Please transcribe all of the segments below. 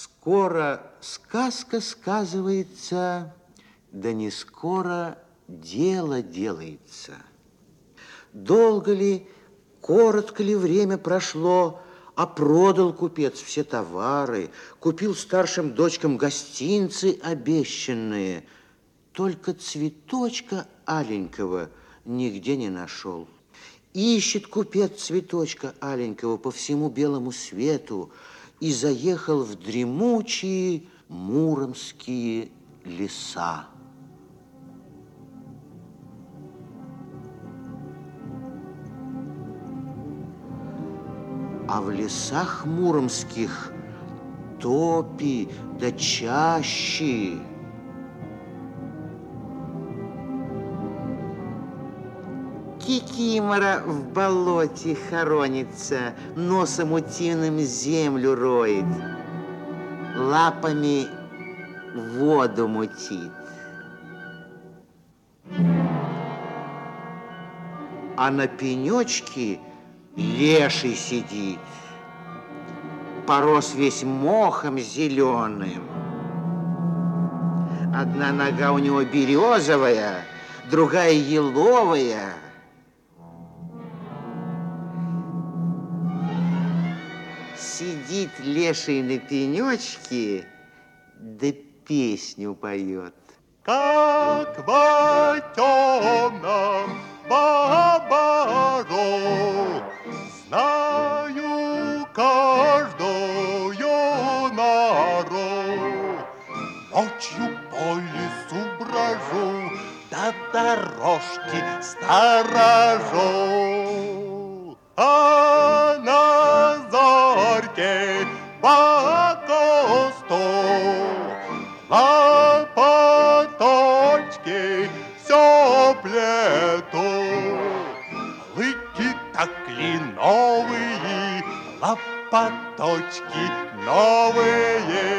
Скоро сказка сказывается, да не скоро дело делается. Долго ли, коротко ли время прошло, а продал купец все товары, купил старшим дочкам гостинцы обещанные, только цветочка аленького нигде не нашел. Ищет купец цветочка аленького по всему белому свету и заехал в дремучие муромские леса. А в лесах муромских топи да чащи. Кикимора в болоте хоронится, носом утиным землю роет, лапами воду мутит. А на пенечке леший сидит, порос весь мохом зеленым. Одна нога у него березовая, другая еловая. Сидит леший на пенечке, да песню поет. Как в темном Знаю каждую нору Ночью по лесу брожу До дорожки сторожу кленовые, лопаточки новые.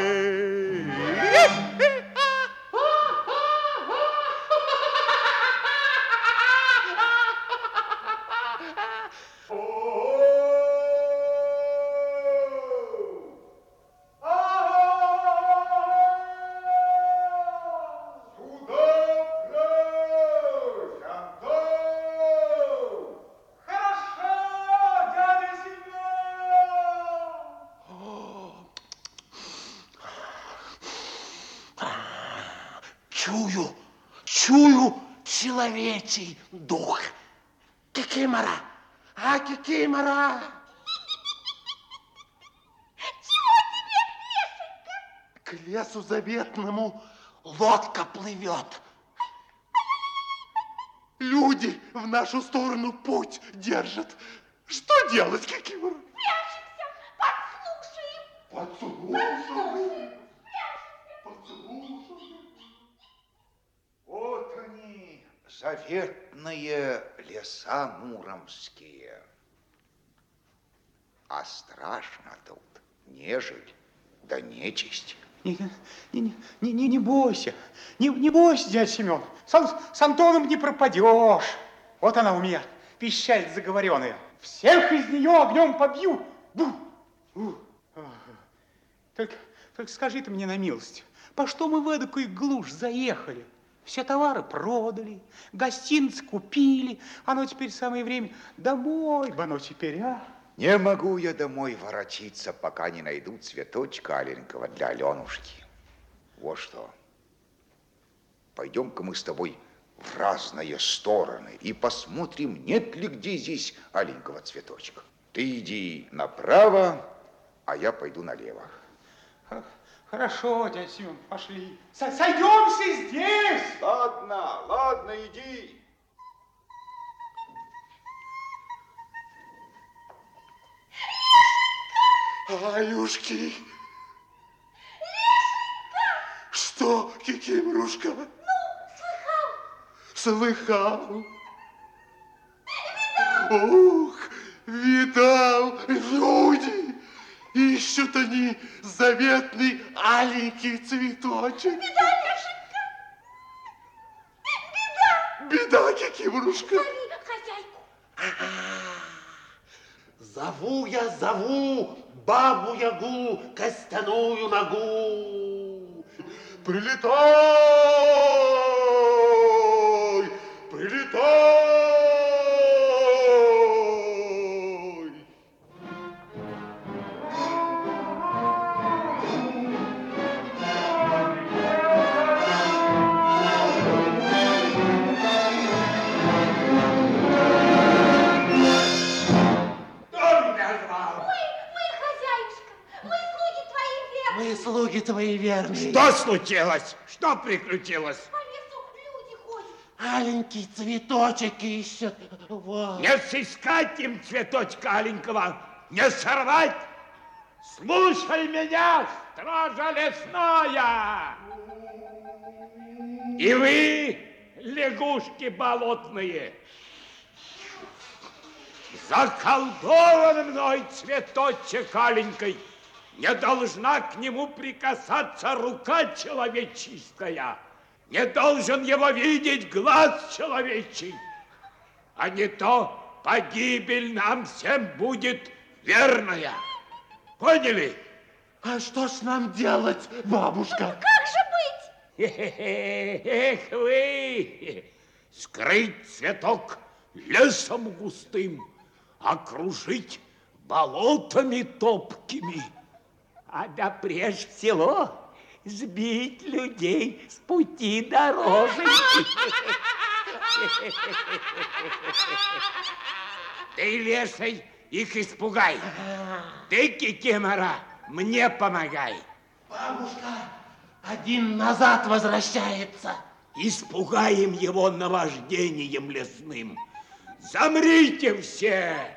Чую, чую человечий дух. Кикимора, а кикимора. Чего тебе, Лешенька? К лесу заветному лодка плывет. Люди в нашу сторону путь держат. Что делать, Кикимора? Прячемся, подслушаем. Подслушаем. Подслушаем. Вот они, заветные леса муромские. А страшно тут нежить да нечисть. Не, не, не, не, не бойся, не, не бойся, дядя Семен. С, с Антоном не пропадешь. Вот она у меня, пищаль заговоренная. Всех из нее огнем побью. Бу! У! Ах. Только, только скажи ты мне на милость, по что мы в эдакую глушь заехали? Все товары продали, гостиниц купили. Оно теперь самое время домой бы оно теперь, а? Не могу я домой воротиться, пока не найду цветочка аленького для Аленушки. Вот что. Пойдем-ка мы с тобой в разные стороны и посмотрим, нет ли где здесь аленького цветочка. Ты иди направо, а я пойду налево. Х- Хорошо, дядя Семен, пошли. Со- Сойдемся здесь. Ладно, ладно, иди. Алюшки. Что, Кикимрушка? Ну, слыхал. Слыхал. Ух, видал, люди. Ищут они заветный аленький цветочек. Беда, Лешенька. Беда, Кикимрушка. Зови хозяйку. Зову я, зову бабу-ягу костяную ногу. Прилетай! Слуги твои верные. Что случилось? Что приключилось? По лесу люди ходят. Аленький цветочек ищет. Вот. Не сыскать им цветочка аленького, не сорвать. Слушай меня, стража лесная. И вы, лягушки болотные, заколдован мной цветочек аленькой. Не должна к нему прикасаться рука человеческая. Не должен его видеть глаз человечий. А не то погибель нам всем будет верная. Поняли? А что ж нам делать, бабушка? Как же быть? Эх вы! Скрыть цветок лесом густым, окружить болотами топкими, а да прежде всего сбить людей с пути дорожи. Ты, леший, их испугай. Ты, кикимора, мне помогай. Бабушка, один назад возвращается. Испугаем его наваждением лесным. Замрите все!